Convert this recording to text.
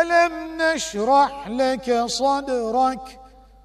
ألم نشرح لك صدرك